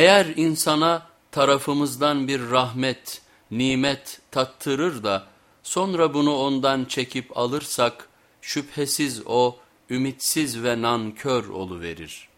Eğer insana tarafımızdan bir rahmet, nimet tattırır da sonra bunu ondan çekip alırsak şüphesiz o ümitsiz ve nankör verir.